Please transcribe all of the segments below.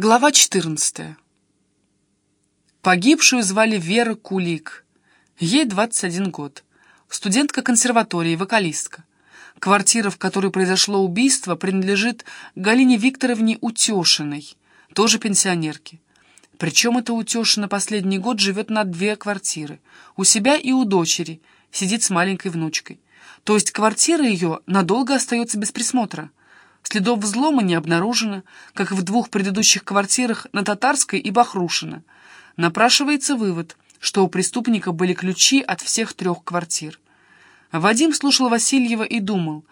Глава 14. Погибшую звали Вера Кулик. Ей 21 год. Студентка консерватории, вокалистка. Квартира, в которой произошло убийство, принадлежит Галине Викторовне Утешиной, тоже пенсионерке. Причем эта Утешина последний год живет на две квартиры. У себя и у дочери, сидит с маленькой внучкой. То есть квартира ее надолго остается без присмотра. Следов взлома не обнаружено, как и в двух предыдущих квартирах на Татарской и Бахрушино. Напрашивается вывод, что у преступника были ключи от всех трех квартир. Вадим слушал Васильева и думал,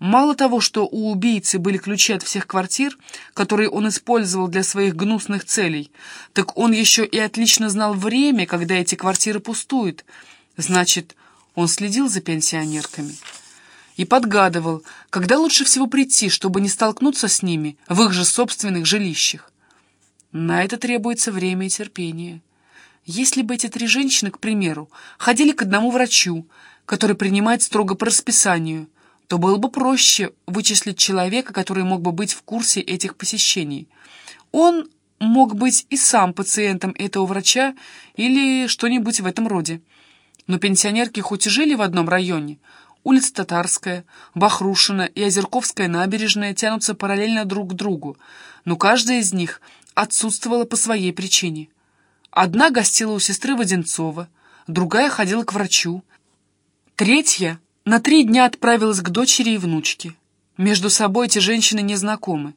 мало того, что у убийцы были ключи от всех квартир, которые он использовал для своих гнусных целей, так он еще и отлично знал время, когда эти квартиры пустуют. Значит, он следил за пенсионерками и подгадывал, когда лучше всего прийти, чтобы не столкнуться с ними в их же собственных жилищах. На это требуется время и терпение. Если бы эти три женщины, к примеру, ходили к одному врачу, который принимает строго по расписанию, то было бы проще вычислить человека, который мог бы быть в курсе этих посещений. Он мог быть и сам пациентом этого врача или что-нибудь в этом роде. Но пенсионерки хоть и жили в одном районе, Улица Татарская, Бахрушина и Озерковская набережная тянутся параллельно друг к другу, но каждая из них отсутствовала по своей причине. Одна гостила у сестры Воденцова, другая ходила к врачу, третья на три дня отправилась к дочери и внучке. Между собой эти женщины не знакомы,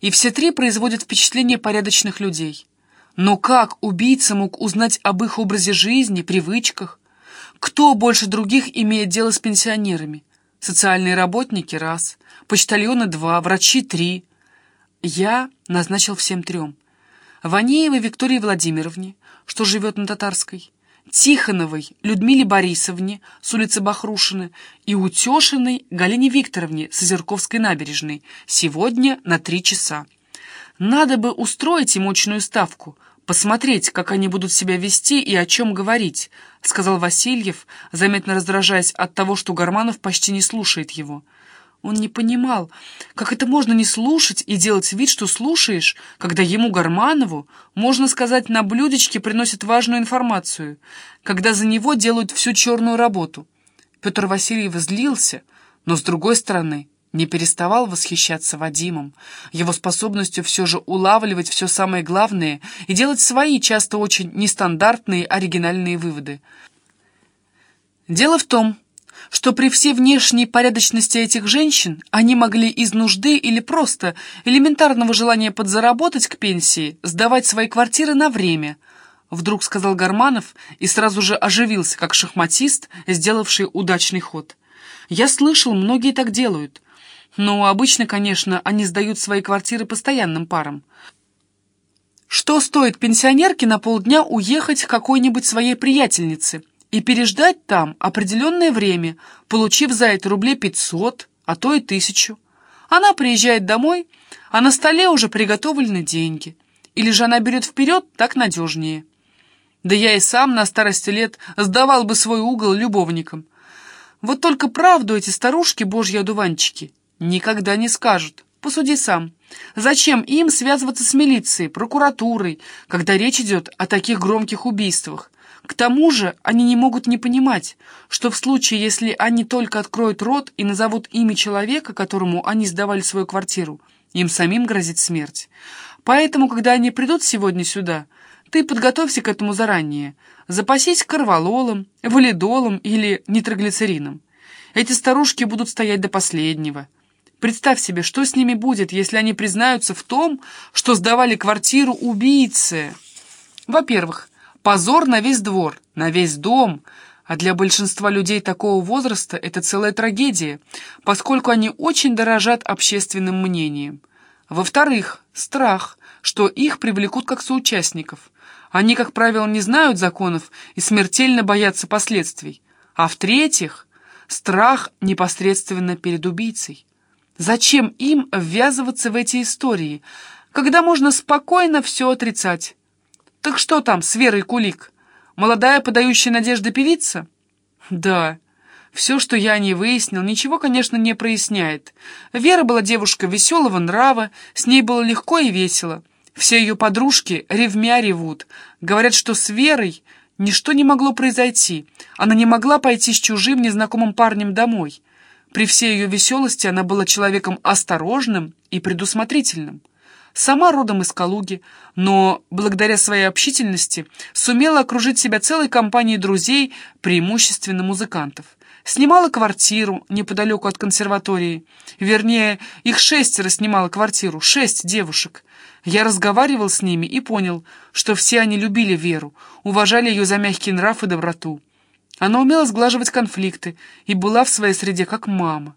и все три производят впечатление порядочных людей. Но как убийца мог узнать об их образе жизни, привычках, кто больше других имеет дело с пенсионерами? Социальные работники – раз, почтальоны – два, врачи – три. Я назначил всем трем. Ванеевой Виктории Владимировне, что живет на Татарской, Тихоновой Людмиле Борисовне с улицы Бахрушина и Утешиной Галине Викторовне с Озерковской набережной сегодня на три часа. Надо бы устроить им очную ставку, посмотреть, как они будут себя вести и о чем говорить», — сказал Васильев, заметно раздражаясь от того, что Гарманов почти не слушает его. Он не понимал, как это можно не слушать и делать вид, что слушаешь, когда ему, Гарманову, можно сказать, на блюдечке приносят важную информацию, когда за него делают всю черную работу. Петр Васильев злился, но, с другой стороны, не переставал восхищаться Вадимом, его способностью все же улавливать все самое главное и делать свои, часто очень нестандартные, оригинальные выводы. Дело в том, что при всей внешней порядочности этих женщин они могли из нужды или просто элементарного желания подзаработать к пенсии сдавать свои квартиры на время, вдруг сказал Гарманов и сразу же оживился, как шахматист, сделавший удачный ход. «Я слышал, многие так делают. Но обычно, конечно, они сдают свои квартиры постоянным парам. Что стоит пенсионерке на полдня уехать к какой-нибудь своей приятельнице и переждать там определенное время, получив за это рублей 500, а то и тысячу? Она приезжает домой, а на столе уже приготовлены деньги. Или же она берет вперед, так надежнее. Да я и сам на старости лет сдавал бы свой угол любовникам. Вот только правду эти старушки, божьи одуванчики, Никогда не скажут. Посуди сам. Зачем им связываться с милицией, прокуратурой, когда речь идет о таких громких убийствах? К тому же они не могут не понимать, что в случае, если они только откроют рот и назовут имя человека, которому они сдавали свою квартиру, им самим грозит смерть. Поэтому, когда они придут сегодня сюда, ты подготовься к этому заранее. Запасись корвалолом, валидолом или нитроглицерином. Эти старушки будут стоять до последнего. Представь себе, что с ними будет, если они признаются в том, что сдавали квартиру убийце. Во-первых, позор на весь двор, на весь дом, а для большинства людей такого возраста это целая трагедия, поскольку они очень дорожат общественным мнением. Во-вторых, страх, что их привлекут как соучастников. Они, как правило, не знают законов и смертельно боятся последствий. А в-третьих, страх непосредственно перед убийцей. Зачем им ввязываться в эти истории, когда можно спокойно все отрицать? Так что там с Верой Кулик? Молодая подающая надежды певица? Да, все, что я о ней выяснил, ничего, конечно, не проясняет. Вера была девушка веселого нрава, с ней было легко и весело. Все ее подружки ревмя ревут, говорят, что с Верой ничто не могло произойти. Она не могла пойти с чужим незнакомым парнем домой. При всей ее веселости она была человеком осторожным и предусмотрительным. Сама родом из Калуги, но благодаря своей общительности сумела окружить себя целой компанией друзей, преимущественно музыкантов. Снимала квартиру неподалеку от консерватории. Вернее, их шестеро снимала квартиру, шесть девушек. Я разговаривал с ними и понял, что все они любили Веру, уважали ее за мягкий нрав и доброту. Она умела сглаживать конфликты и была в своей среде как мама.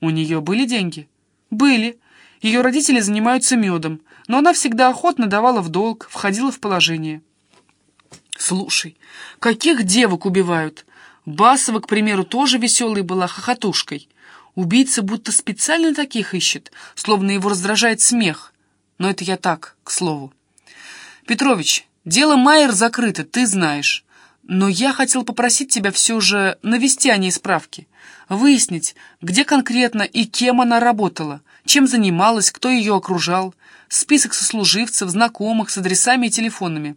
У нее были деньги? Были. Ее родители занимаются медом, но она всегда охотно давала в долг, входила в положение. Слушай, каких девок убивают? Басова, к примеру, тоже веселой была хохотушкой. Убийца будто специально таких ищет, словно его раздражает смех. Но это я так, к слову. Петрович, дело Майер закрыто, ты знаешь. Но я хотел попросить тебя все же навести о ней справки, выяснить, где конкретно и кем она работала, чем занималась, кто ее окружал, список сослуживцев, знакомых с адресами и телефонами.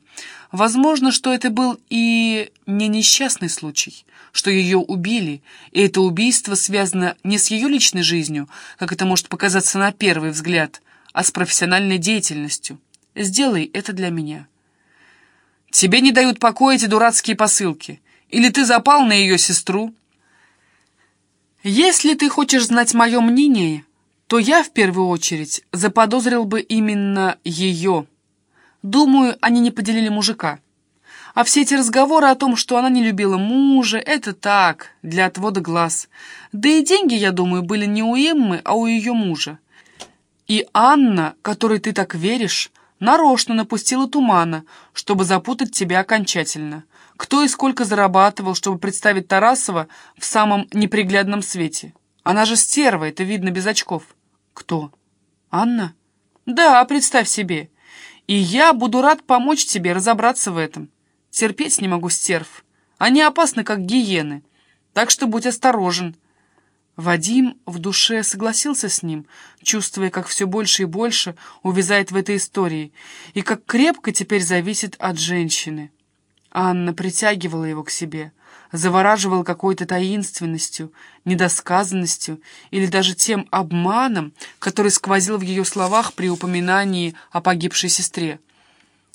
Возможно, что это был и не несчастный случай, что ее убили, и это убийство связано не с ее личной жизнью, как это может показаться на первый взгляд, а с профессиональной деятельностью. Сделай это для меня. Тебе не дают покоя эти дурацкие посылки. Или ты запал на ее сестру? Если ты хочешь знать мое мнение, то я в первую очередь заподозрил бы именно ее. Думаю, они не поделили мужика. А все эти разговоры о том, что она не любила мужа, это так, для отвода глаз. Да и деньги, я думаю, были не у Эммы, а у ее мужа. И Анна, которой ты так веришь, нарочно напустила тумана, чтобы запутать тебя окончательно. Кто и сколько зарабатывал, чтобы представить Тарасова в самом неприглядном свете? Она же стерва, это видно без очков. Кто? Анна? Да, представь себе. И я буду рад помочь тебе разобраться в этом. Терпеть не могу стерв. Они опасны, как гиены. Так что будь осторожен. Вадим в душе согласился с ним, чувствуя, как все больше и больше увязает в этой истории, и как крепко теперь зависит от женщины. Анна притягивала его к себе, завораживала какой-то таинственностью, недосказанностью или даже тем обманом, который сквозил в ее словах при упоминании о погибшей сестре.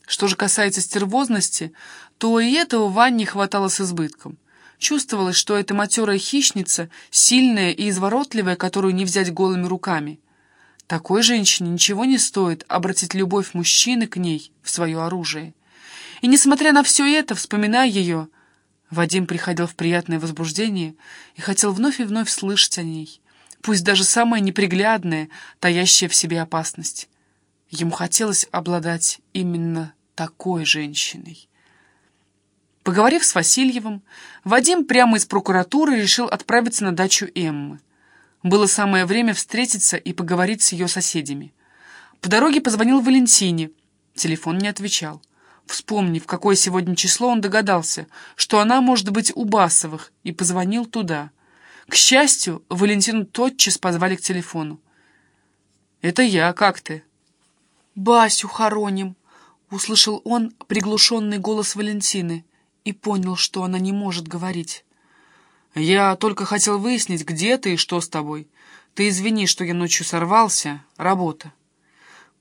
Что же касается стервозности, то и этого Ване хватало с избытком. Чувствовалось, что эта матерая хищница, сильная и изворотливая, которую не взять голыми руками. Такой женщине ничего не стоит обратить любовь мужчины к ней в свое оружие. И несмотря на все это, вспоминая ее, Вадим приходил в приятное возбуждение и хотел вновь и вновь слышать о ней, пусть даже самая неприглядная, таящая в себе опасность. Ему хотелось обладать именно такой женщиной. Поговорив с Васильевым, Вадим прямо из прокуратуры решил отправиться на дачу Эммы. Было самое время встретиться и поговорить с ее соседями. По дороге позвонил Валентине. Телефон не отвечал. Вспомнив, какое сегодня число, он догадался, что она может быть у Басовых, и позвонил туда. К счастью, Валентину тотчас позвали к телефону. «Это я, как ты?» «Басю хороним», — услышал он приглушенный голос Валентины и понял, что она не может говорить. «Я только хотел выяснить, где ты и что с тобой. Ты извини, что я ночью сорвался. Работа».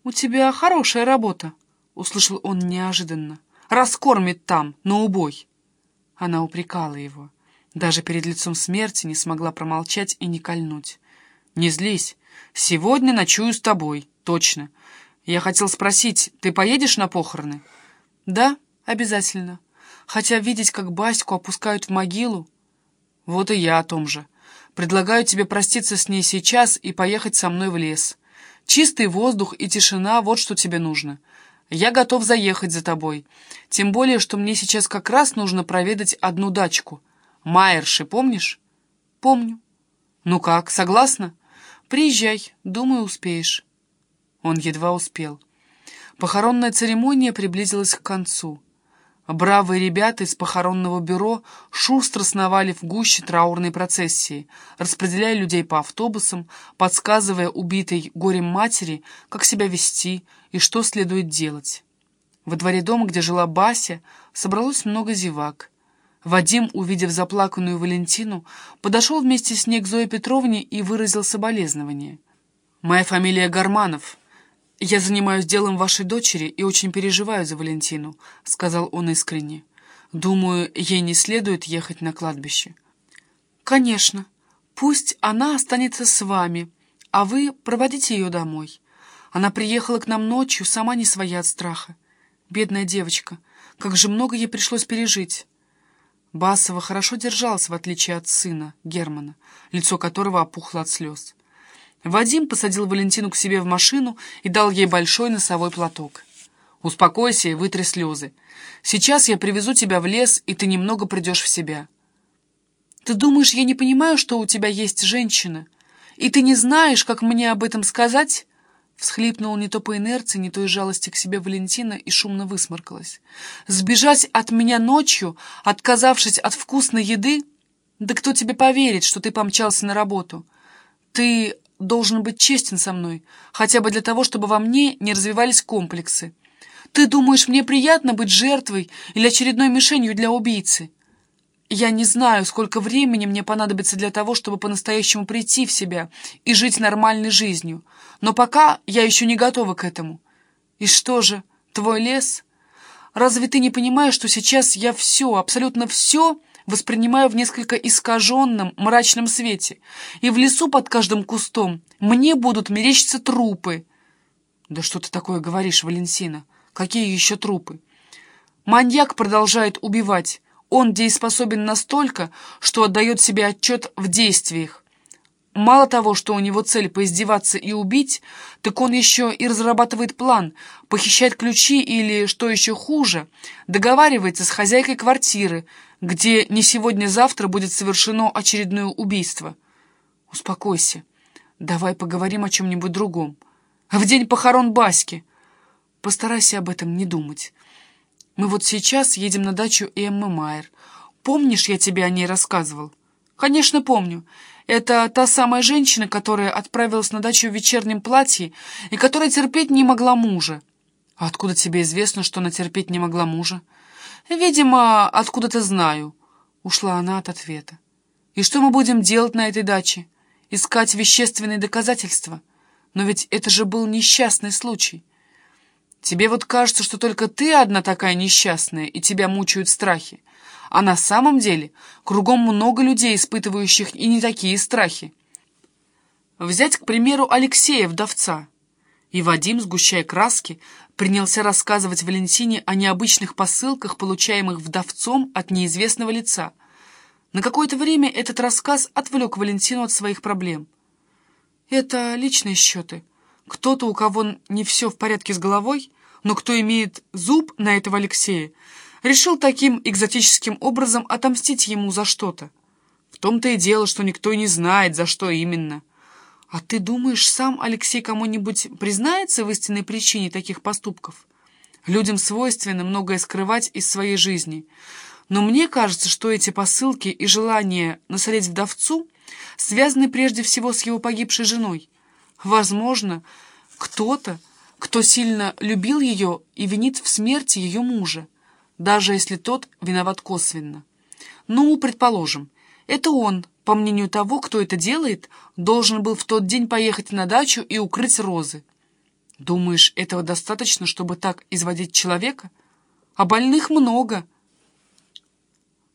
«У тебя хорошая работа», — услышал он неожиданно. «Раскормит там, на убой». Она упрекала его. Даже перед лицом смерти не смогла промолчать и не кольнуть. «Не злись. Сегодня ночую с тобой, точно. Я хотел спросить, ты поедешь на похороны?» «Да, обязательно хотя видеть, как Баську опускают в могилу... Вот и я о том же. Предлагаю тебе проститься с ней сейчас и поехать со мной в лес. Чистый воздух и тишина — вот что тебе нужно. Я готов заехать за тобой. Тем более, что мне сейчас как раз нужно проведать одну дачку. Майерши, помнишь? Помню. Ну как, согласна? Приезжай, думаю, успеешь. Он едва успел. Похоронная церемония приблизилась к концу. Бравые ребята из похоронного бюро шустро сновали в гуще траурной процессии, распределяя людей по автобусам, подсказывая убитой горем матери, как себя вести и что следует делать. Во дворе дома, где жила Бася, собралось много зевак. Вадим, увидев заплаканную Валентину, подошел вместе с ней к Зое Петровне и выразил соболезнование. «Моя фамилия Гарманов», «Я занимаюсь делом вашей дочери и очень переживаю за Валентину», — сказал он искренне. «Думаю, ей не следует ехать на кладбище». «Конечно. Пусть она останется с вами, а вы проводите ее домой. Она приехала к нам ночью, сама не своя от страха. Бедная девочка, как же много ей пришлось пережить». Басова хорошо держался, в отличие от сына, Германа, лицо которого опухло от слез. Вадим посадил Валентину к себе в машину и дал ей большой носовой платок. «Успокойся и вытри слезы. Сейчас я привезу тебя в лес, и ты немного придешь в себя». «Ты думаешь, я не понимаю, что у тебя есть женщина? И ты не знаешь, как мне об этом сказать?» Всхлипнула не то по инерции, не то из жалости к себе Валентина и шумно высморкалась. «Сбежать от меня ночью, отказавшись от вкусной еды? Да кто тебе поверит, что ты помчался на работу? Ты должен быть честен со мной, хотя бы для того, чтобы во мне не развивались комплексы. Ты думаешь, мне приятно быть жертвой или очередной мишенью для убийцы? Я не знаю, сколько времени мне понадобится для того, чтобы по-настоящему прийти в себя и жить нормальной жизнью, но пока я еще не готова к этому. И что же, твой лес? Разве ты не понимаешь, что сейчас я все, абсолютно все воспринимаю в несколько искаженном, мрачном свете, и в лесу под каждым кустом мне будут мерещиться трупы. Да что ты такое говоришь, Валентина? Какие еще трупы? Маньяк продолжает убивать. Он дееспособен настолько, что отдает себе отчет в действиях. Мало того, что у него цель поиздеваться и убить, так он еще и разрабатывает план, похищает ключи или, что еще хуже, договаривается с хозяйкой квартиры, где не сегодня-завтра будет совершено очередное убийство. Успокойся. Давай поговорим о чем-нибудь другом. В день похорон Баски. Постарайся об этом не думать. Мы вот сейчас едем на дачу Эммы Майер. Помнишь, я тебе о ней рассказывал? Конечно, помню. Это та самая женщина, которая отправилась на дачу в вечернем платье и которая терпеть не могла мужа. А откуда тебе известно, что она терпеть не могла мужа? Видимо, откуда-то знаю. Ушла она от ответа. И что мы будем делать на этой даче? Искать вещественные доказательства? Но ведь это же был несчастный случай. Тебе вот кажется, что только ты одна такая несчастная, и тебя мучают страхи. А на самом деле кругом много людей, испытывающих и не такие страхи. Взять, к примеру, Алексея, вдовца. И Вадим, сгущая краски, принялся рассказывать Валентине о необычных посылках, получаемых вдовцом от неизвестного лица. На какое-то время этот рассказ отвлек Валентину от своих проблем. Это личные счеты. Кто-то, у кого не все в порядке с головой, но кто имеет зуб на этого Алексея, решил таким экзотическим образом отомстить ему за что-то. В том-то и дело, что никто не знает, за что именно. А ты думаешь, сам Алексей кому-нибудь признается в истинной причине таких поступков? Людям свойственно многое скрывать из своей жизни. Но мне кажется, что эти посылки и желание насолить вдовцу связаны прежде всего с его погибшей женой. Возможно, кто-то, кто сильно любил ее и винит в смерти ее мужа даже если тот виноват косвенно. Ну, предположим, это он, по мнению того, кто это делает, должен был в тот день поехать на дачу и укрыть розы. Думаешь, этого достаточно, чтобы так изводить человека? А больных много.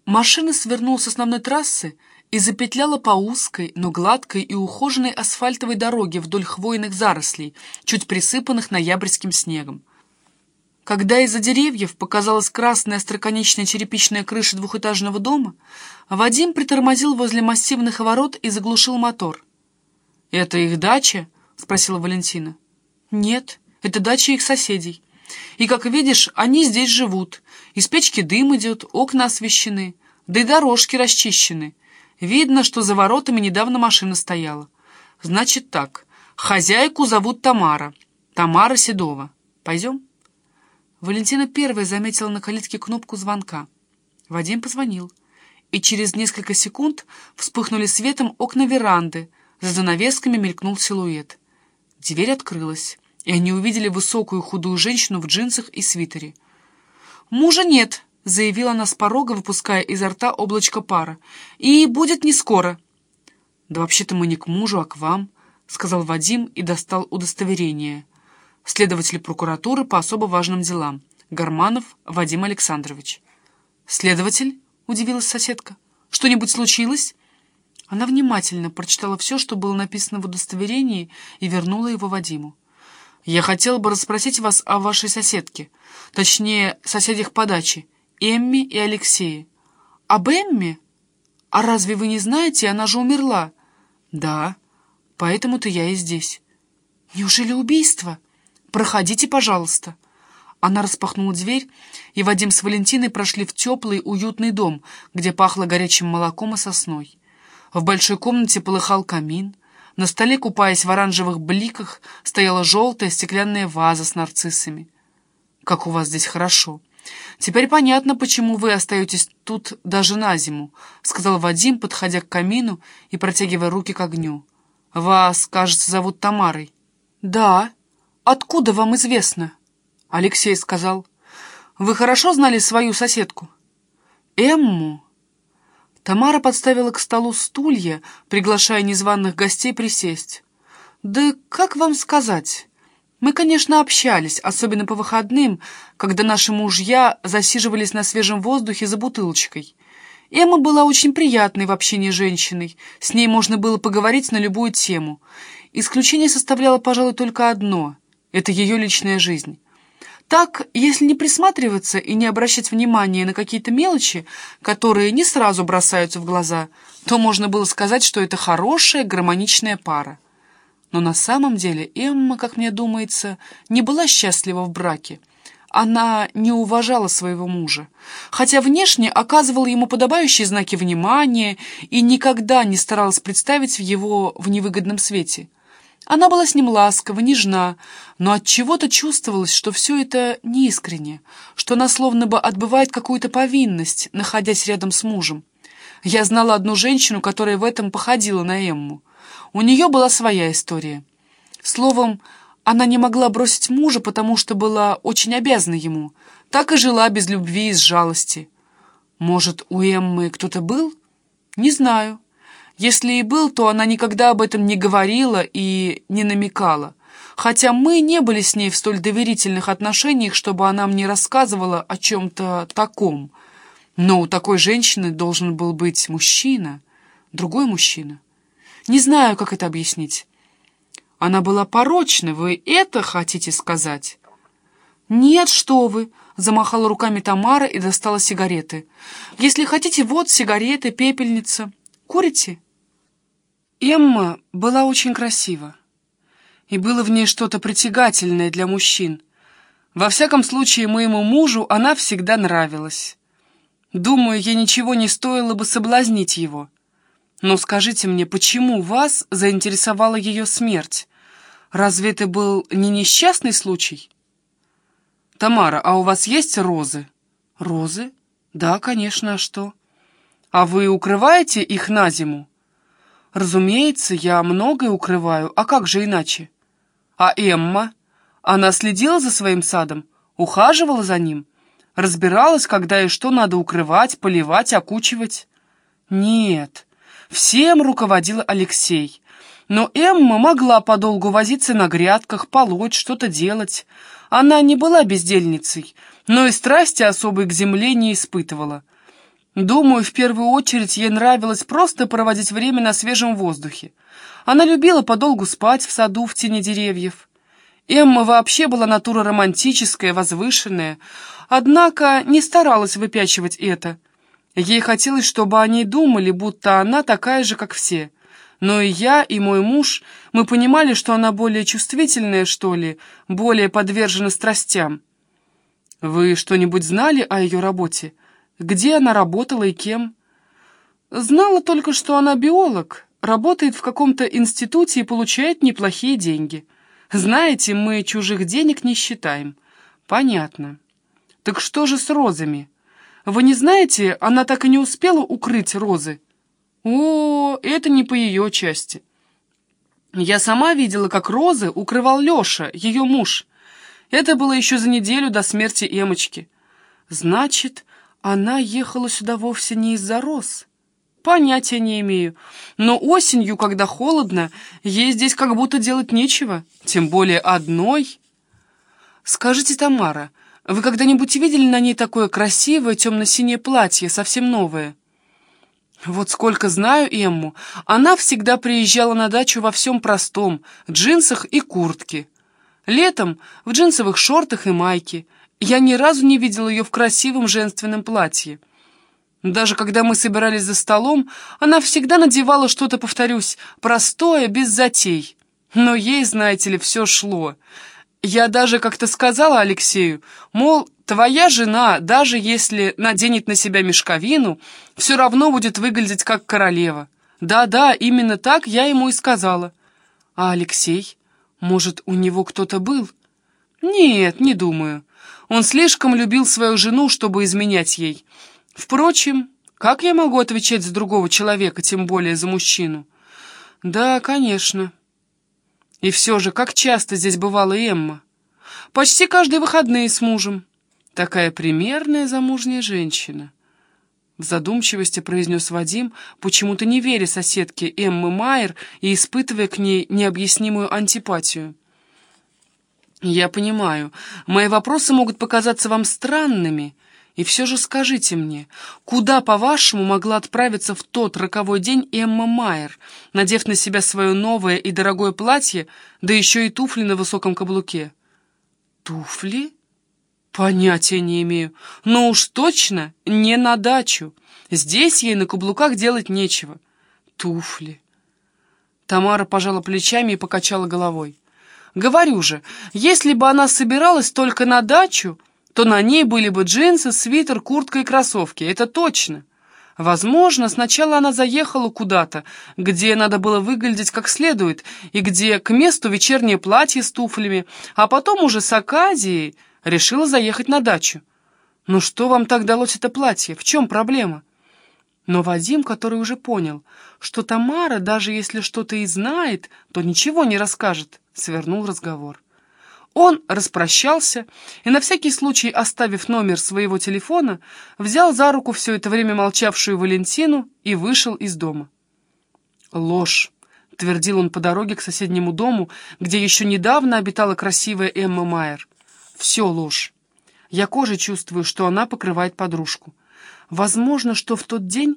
Машина свернула с основной трассы и запетляла по узкой, но гладкой и ухоженной асфальтовой дороге вдоль хвойных зарослей, чуть присыпанных ноябрьским снегом. Когда из-за деревьев показалась красная остроконечная черепичная крыша двухэтажного дома, Вадим притормозил возле массивных ворот и заглушил мотор. «Это их дача?» — спросила Валентина. «Нет, это дача их соседей. И, как видишь, они здесь живут. Из печки дым идет, окна освещены, да и дорожки расчищены. Видно, что за воротами недавно машина стояла. Значит так, хозяйку зовут Тамара, Тамара Седова. Пойдем?» Валентина первая заметила на калитке кнопку звонка. Вадим позвонил, и через несколько секунд вспыхнули светом окна веранды, за занавесками мелькнул силуэт. Дверь открылась, и они увидели высокую худую женщину в джинсах и свитере. «Мужа нет», — заявила она с порога, выпуская изо рта облачко пара. «И будет не скоро». «Да вообще-то мы не к мужу, а к вам», — сказал Вадим и достал удостоверение. Следователь прокуратуры по особо важным делам. Гарманов Вадим Александрович. «Следователь?» — удивилась соседка. «Что-нибудь случилось?» Она внимательно прочитала все, что было написано в удостоверении, и вернула его Вадиму. «Я хотела бы расспросить вас о вашей соседке, точнее, соседях по даче, Эмми и Алексее». «Об Эмми? А разве вы не знаете, она же умерла?» «Да, поэтому-то я и здесь». «Неужели убийство? Проходите, пожалуйста». Она распахнула дверь, и Вадим с Валентиной прошли в теплый, уютный дом, где пахло горячим молоком и сосной. В большой комнате полыхал камин. На столе, купаясь в оранжевых бликах, стояла желтая стеклянная ваза с нарциссами. «Как у вас здесь хорошо! Теперь понятно, почему вы остаетесь тут даже на зиму», — сказал Вадим, подходя к камину и протягивая руки к огню. «Вас, кажется, зовут Тамарой». «Да. Откуда вам известно?» Алексей сказал. «Вы хорошо знали свою соседку?» «Эмму?» Тамара подставила к столу стулья, приглашая незваных гостей присесть. «Да как вам сказать? Мы, конечно, общались, особенно по выходным, когда наши мужья засиживались на свежем воздухе за бутылочкой. Эмма была очень приятной в общении женщиной, с ней можно было поговорить на любую тему. Исключение составляло, пожалуй, только одно — это ее личная жизнь». Так, если не присматриваться и не обращать внимания на какие-то мелочи, которые не сразу бросаются в глаза, то можно было сказать, что это хорошая гармоничная пара. Но на самом деле Эмма, как мне думается, не была счастлива в браке. Она не уважала своего мужа, хотя внешне оказывала ему подобающие знаки внимания и никогда не старалась представить его в невыгодном свете – она была с ним ласкова, нежна, но от чего то чувствовалось, что все это неискренне, что она словно бы отбывает какую-то повинность, находясь рядом с мужем. Я знала одну женщину, которая в этом походила на Эмму. У нее была своя история. Словом, она не могла бросить мужа, потому что была очень обязана ему. Так и жила без любви и с жалости. Может, у Эммы кто-то был? Не знаю. Если и был, то она никогда об этом не говорила и не намекала. Хотя мы не были с ней в столь доверительных отношениях, чтобы она мне рассказывала о чем-то таком. Но у такой женщины должен был быть мужчина, другой мужчина. Не знаю, как это объяснить. Она была порочна, вы это хотите сказать? Нет, что вы, замахала руками Тамара и достала сигареты. Если хотите, вот сигареты, пепельница. Курите? Эмма была очень красива, и было в ней что-то притягательное для мужчин. Во всяком случае, моему мужу она всегда нравилась. Думаю, ей ничего не стоило бы соблазнить его. Но скажите мне, почему вас заинтересовала ее смерть? Разве это был не несчастный случай? Тамара, а у вас есть розы? Розы? Да, конечно, а что? А вы укрываете их на зиму? Разумеется, я многое укрываю, а как же иначе? А Эмма? Она следила за своим садом, ухаживала за ним, разбиралась, когда и что надо укрывать, поливать, окучивать? Нет, всем руководил Алексей. Но Эмма могла подолгу возиться на грядках, полоть, что-то делать. Она не была бездельницей, но и страсти особой к земле не испытывала. Думаю, в первую очередь ей нравилось просто проводить время на свежем воздухе. Она любила подолгу спать в саду в тени деревьев. Эмма вообще была натура романтическая, возвышенная, однако не старалась выпячивать это. Ей хотелось, чтобы они думали, будто она такая же, как все. Но и я, и мой муж, мы понимали, что она более чувствительная, что ли, более подвержена страстям. Вы что-нибудь знали о ее работе? Где она работала и кем? Знала только, что она биолог, работает в каком-то институте и получает неплохие деньги. Знаете, мы чужих денег не считаем. Понятно. Так что же с розами? Вы не знаете, она так и не успела укрыть розы? О, это не по ее части. Я сама видела, как розы укрывал Леша, ее муж. Это было еще за неделю до смерти Эмочки. Значит, она ехала сюда вовсе не из-за роз. Понятия не имею. Но осенью, когда холодно, ей здесь как будто делать нечего, тем более одной. Скажите, Тамара, вы когда-нибудь видели на ней такое красивое темно-синее платье, совсем новое? Вот сколько знаю Эмму, она всегда приезжала на дачу во всем простом, джинсах и куртке. Летом в джинсовых шортах и майке. Я ни разу не видела ее в красивом женственном платье. Даже когда мы собирались за столом, она всегда надевала что-то, повторюсь, простое, без затей. Но ей, знаете ли, все шло. Я даже как-то сказала Алексею, мол, твоя жена, даже если наденет на себя мешковину, все равно будет выглядеть как королева. Да-да, именно так я ему и сказала. А Алексей? Может, у него кто-то был? Нет, не думаю. Он слишком любил свою жену, чтобы изменять ей. Впрочем, как я могу отвечать за другого человека, тем более за мужчину? Да, конечно. И все же, как часто здесь бывала Эмма? Почти каждые выходные с мужем. Такая примерная замужняя женщина. В задумчивости произнес Вадим, почему-то не веря соседке Эммы Майер и испытывая к ней необъяснимую антипатию. «Я понимаю, мои вопросы могут показаться вам странными», и все же скажите мне, куда, по-вашему, могла отправиться в тот роковой день Эмма Майер, надев на себя свое новое и дорогое платье, да еще и туфли на высоком каблуке? Туфли? Понятия не имею. Но уж точно не на дачу. Здесь ей на каблуках делать нечего. Туфли. Тамара пожала плечами и покачала головой. Говорю же, если бы она собиралась только на дачу, то на ней были бы джинсы, свитер, куртка и кроссовки. Это точно. Возможно, сначала она заехала куда-то, где надо было выглядеть как следует, и где к месту вечернее платье с туфлями, а потом уже с Аказией решила заехать на дачу. Ну что вам так далось это платье? В чем проблема? Но Вадим, который уже понял, что Тамара, даже если что-то и знает, то ничего не расскажет, свернул разговор. Он распрощался и, на всякий случай оставив номер своего телефона, взял за руку все это время молчавшую Валентину и вышел из дома. «Ложь», — твердил он по дороге к соседнему дому, где еще недавно обитала красивая Эмма Майер. «Все ложь. Я кожей чувствую, что она покрывает подружку. Возможно, что в тот день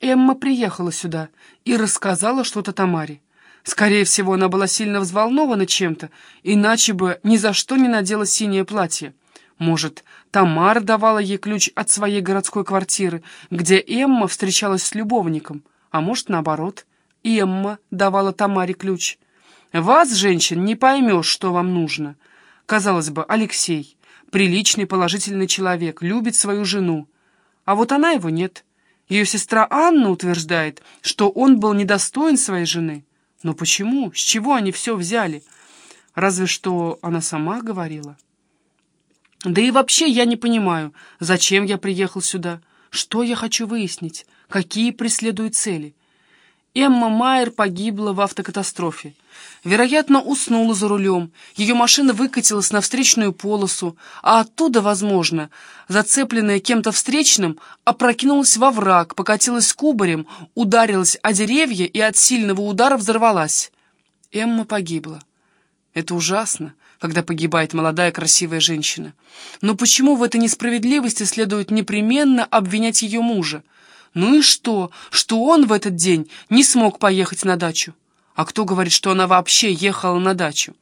Эмма приехала сюда и рассказала что-то Тамаре. Скорее всего, она была сильно взволнована чем-то, иначе бы ни за что не надела синее платье. Может, Тамара давала ей ключ от своей городской квартиры, где Эмма встречалась с любовником, а может, наоборот, Эмма давала Тамаре ключ. Вас, женщин, не поймешь, что вам нужно. Казалось бы, Алексей, приличный, положительный человек, любит свою жену. А вот она его нет. Ее сестра Анна утверждает, что он был недостоин своей жены. Но почему? С чего они все взяли? Разве что она сама говорила. Да и вообще я не понимаю, зачем я приехал сюда, что я хочу выяснить, какие преследую цели. Эмма Майер погибла в автокатастрофе. Вероятно, уснула за рулем. Ее машина выкатилась на встречную полосу, а оттуда, возможно, зацепленная кем-то встречным, опрокинулась во враг, покатилась кубарем, ударилась о деревья и от сильного удара взорвалась. Эмма погибла. Это ужасно, когда погибает молодая красивая женщина. Но почему в этой несправедливости следует непременно обвинять ее мужа? Ну и что, что он в этот день не смог поехать на дачу? А кто говорит, что она вообще ехала на дачу?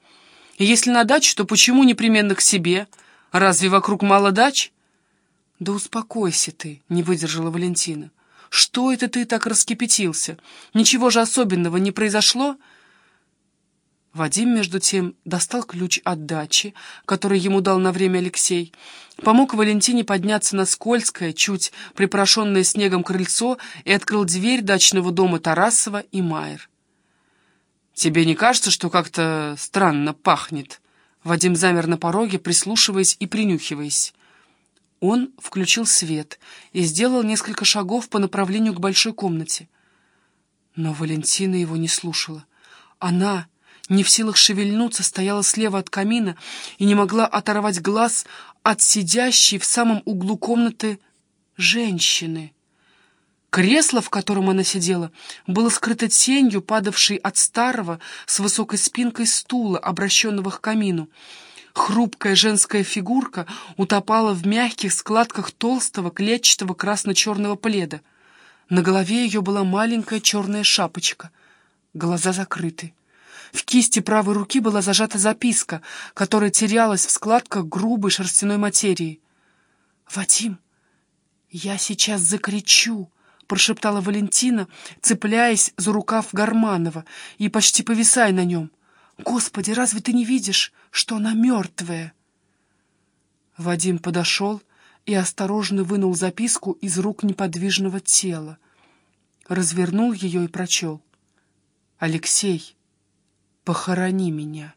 И если на дачу, то почему непременно к себе? Разве вокруг мало дач? Да успокойся ты, не выдержала Валентина. Что это ты так раскипятился? Ничего же особенного не произошло?» Вадим, между тем, достал ключ от дачи, который ему дал на время Алексей, помог Валентине подняться на скользкое, чуть припорошенное снегом крыльцо и открыл дверь дачного дома Тарасова и Майер. «Тебе не кажется, что как-то странно пахнет?» Вадим замер на пороге, прислушиваясь и принюхиваясь. Он включил свет и сделал несколько шагов по направлению к большой комнате. Но Валентина его не слушала. Она, не в силах шевельнуться, стояла слева от камина и не могла оторвать глаз от сидящей в самом углу комнаты женщины. Кресло, в котором она сидела, было скрыто тенью, падавшей от старого с высокой спинкой стула, обращенного к камину. Хрупкая женская фигурка утопала в мягких складках толстого клетчатого красно-черного пледа. На голове ее была маленькая черная шапочка, глаза закрыты. В кисти правой руки была зажата записка, которая терялась в складках грубой шерстяной материи. «Вадим, я сейчас закричу!» — прошептала Валентина, цепляясь за рукав Гарманова и почти повисая на нем. «Господи, разве ты не видишь, что она мертвая?» Вадим подошел и осторожно вынул записку из рук неподвижного тела. Развернул ее и прочел. «Алексей, похорони меня».